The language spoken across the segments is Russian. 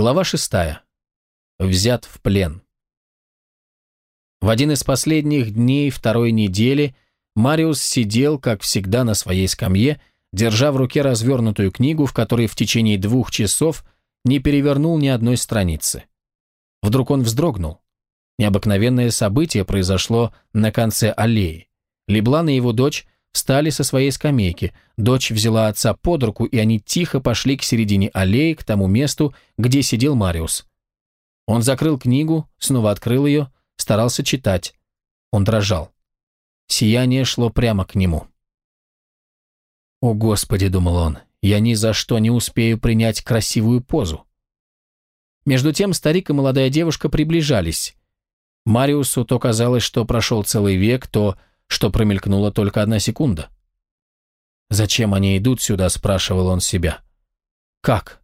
Глава шестая. Взят в плен. В один из последних дней второй недели Мариус сидел, как всегда, на своей скамье, держа в руке развернутую книгу, в которой в течение двух часов не перевернул ни одной страницы. Вдруг он вздрогнул. Необыкновенное событие произошло на конце аллеи. Леблан и его дочь встали со своей скамейки, дочь взяла отца под руку, и они тихо пошли к середине аллеи, к тому месту, где сидел Мариус. Он закрыл книгу, снова открыл ее, старался читать. Он дрожал. Сияние шло прямо к нему. «О, Господи!» — думал он, — «я ни за что не успею принять красивую позу». Между тем старик и молодая девушка приближались. Мариусу то казалось, что прошел целый век, то, что промелькнула только одна секунда. «Зачем они идут сюда?» – спрашивал он себя. «Как?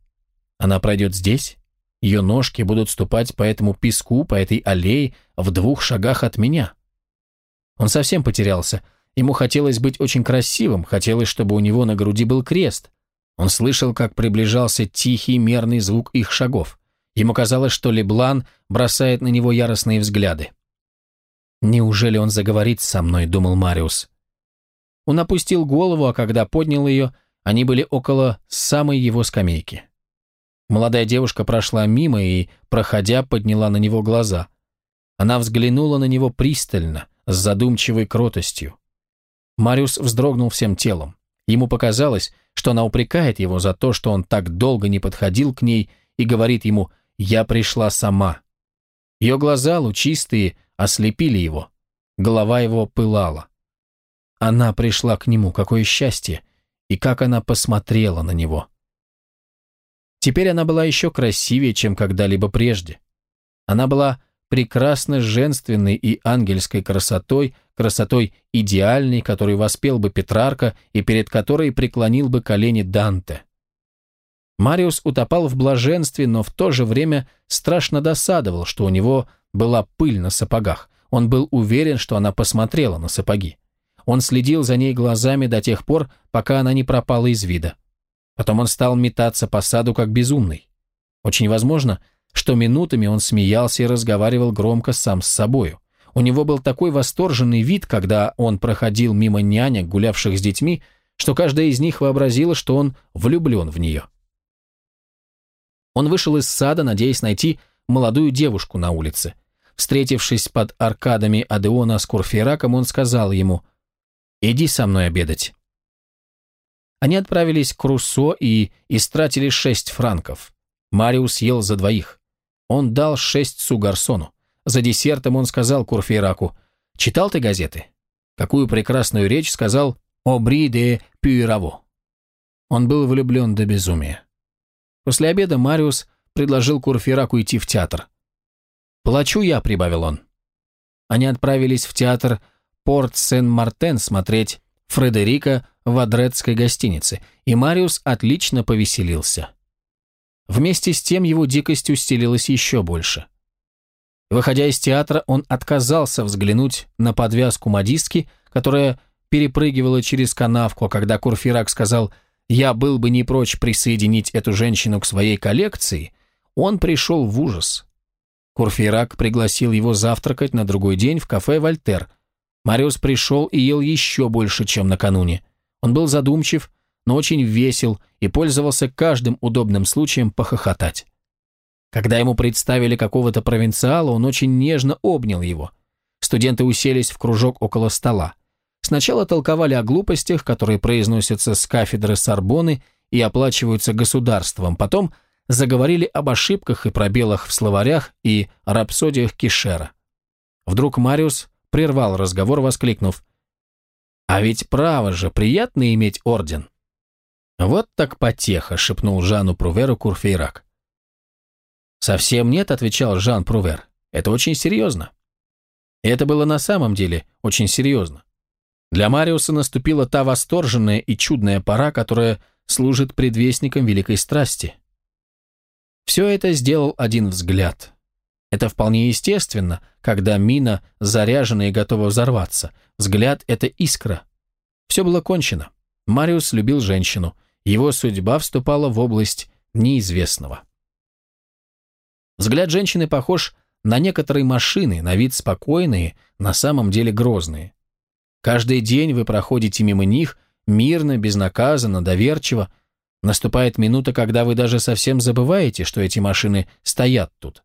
Она пройдет здесь? Ее ножки будут ступать по этому песку, по этой аллее, в двух шагах от меня?» Он совсем потерялся. Ему хотелось быть очень красивым, хотелось, чтобы у него на груди был крест. Он слышал, как приближался тихий мерный звук их шагов. Ему казалось, что Леблан бросает на него яростные взгляды. «Неужели он заговорит со мной?» – думал Мариус. Он опустил голову, а когда поднял ее, они были около самой его скамейки. Молодая девушка прошла мимо и, проходя, подняла на него глаза. Она взглянула на него пристально, с задумчивой кротостью. Мариус вздрогнул всем телом. Ему показалось, что она упрекает его за то, что он так долго не подходил к ней и говорит ему «я пришла сама». Ее глаза, лучистые, ослепили его. Голова его пылала. Она пришла к нему, какое счастье, и как она посмотрела на него. Теперь она была еще красивее, чем когда-либо прежде. Она была прекрасно женственной и ангельской красотой, красотой идеальной, которую воспел бы Петрарка и перед которой преклонил бы колени Данте. Мариус утопал в блаженстве, но в то же время страшно досадовал, что у него была пыль на сапогах. Он был уверен, что она посмотрела на сапоги. Он следил за ней глазами до тех пор, пока она не пропала из вида. Потом он стал метаться по саду как безумный. Очень возможно, что минутами он смеялся и разговаривал громко сам с собою. У него был такой восторженный вид, когда он проходил мимо нянек, гулявших с детьми, что каждая из них вообразила, что он влюблен в нее. Он вышел из сада, надеясь найти молодую девушку на улице. Встретившись под аркадами Адеона с Курфейраком, он сказал ему «Иди со мной обедать». Они отправились к Руссо и истратили шесть франков. Мариус ел за двоих. Он дал шесть су гарсону. За десертом он сказал Курфейраку, «Читал ты газеты?» Какую прекрасную речь сказал «Обри де Пюираво». Он был влюблен до безумия. После обеда Мариус предложил Курфейраку идти в театр. «Плачу я», — прибавил он. Они отправились в театр Порт-Сен-Мартен смотреть Фредерика в Адретской гостинице, и Мариус отлично повеселился. Вместе с тем его дикость устелилась еще больше. Выходя из театра, он отказался взглянуть на подвязку модистки, которая перепрыгивала через канавку, а когда Курфирак сказал «я был бы не прочь присоединить эту женщину к своей коллекции», он пришел в ужас. Курфирак пригласил его завтракать на другой день в кафе «Вольтер». Мариус пришел и ел еще больше, чем накануне. Он был задумчив, но очень весел и пользовался каждым удобным случаем похохотать. Когда ему представили какого-то провинциала, он очень нежно обнял его. Студенты уселись в кружок около стола. Сначала толковали о глупостях, которые произносятся с кафедры Сорбоны и оплачиваются государством, потом заговорили об ошибках и пробелах в словарях и рапсодиях Кишера. Вдруг Мариус прервал разговор, воскликнув, «А ведь право же, приятно иметь орден!» «Вот так потеха», — шепнул Жану Пруверу Курфейрак. «Совсем нет», — отвечал Жан Прувер. «Это очень серьезно». Это было на самом деле очень серьезно. Для Мариуса наступила та восторженная и чудная пора, которая служит предвестником великой страсти. Все это сделал один взгляд. Это вполне естественно, когда мина заряжена и готова взорваться. Взгляд — это искра. Все было кончено. Мариус любил женщину его судьба вступала в область неизвестного. Взгляд женщины похож на некоторые машины, на вид спокойные, на самом деле грозные. Каждый день вы проходите мимо них, мирно, безнаказанно, доверчиво. Наступает минута, когда вы даже совсем забываете, что эти машины стоят тут.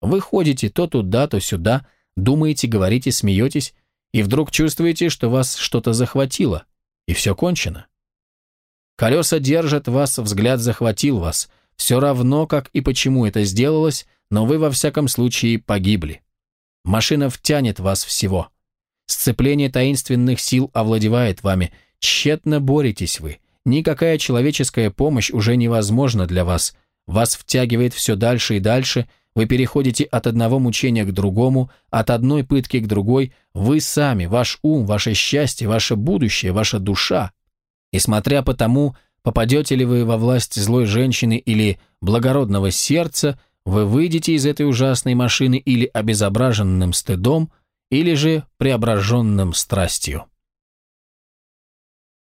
Вы ходите то туда, то сюда, думаете, говорите, смеетесь, и вдруг чувствуете, что вас что-то захватило, и все кончено. Колеса держат вас, взгляд захватил вас, все равно, как и почему это сделалось, но вы во всяком случае погибли. Машина втянет вас всего. Сцепление таинственных сил овладевает вами, тщетно боретесь вы. Никакая человеческая помощь уже невозможна для вас. Вас втягивает все дальше и дальше, вы переходите от одного мучения к другому, от одной пытки к другой. Вы сами, ваш ум, ваше счастье, ваше будущее, ваша душа. И смотря по тому, попадете ли вы во власть злой женщины или благородного сердца, вы выйдете из этой ужасной машины или обезображенным стыдом, или же преображенным страстью.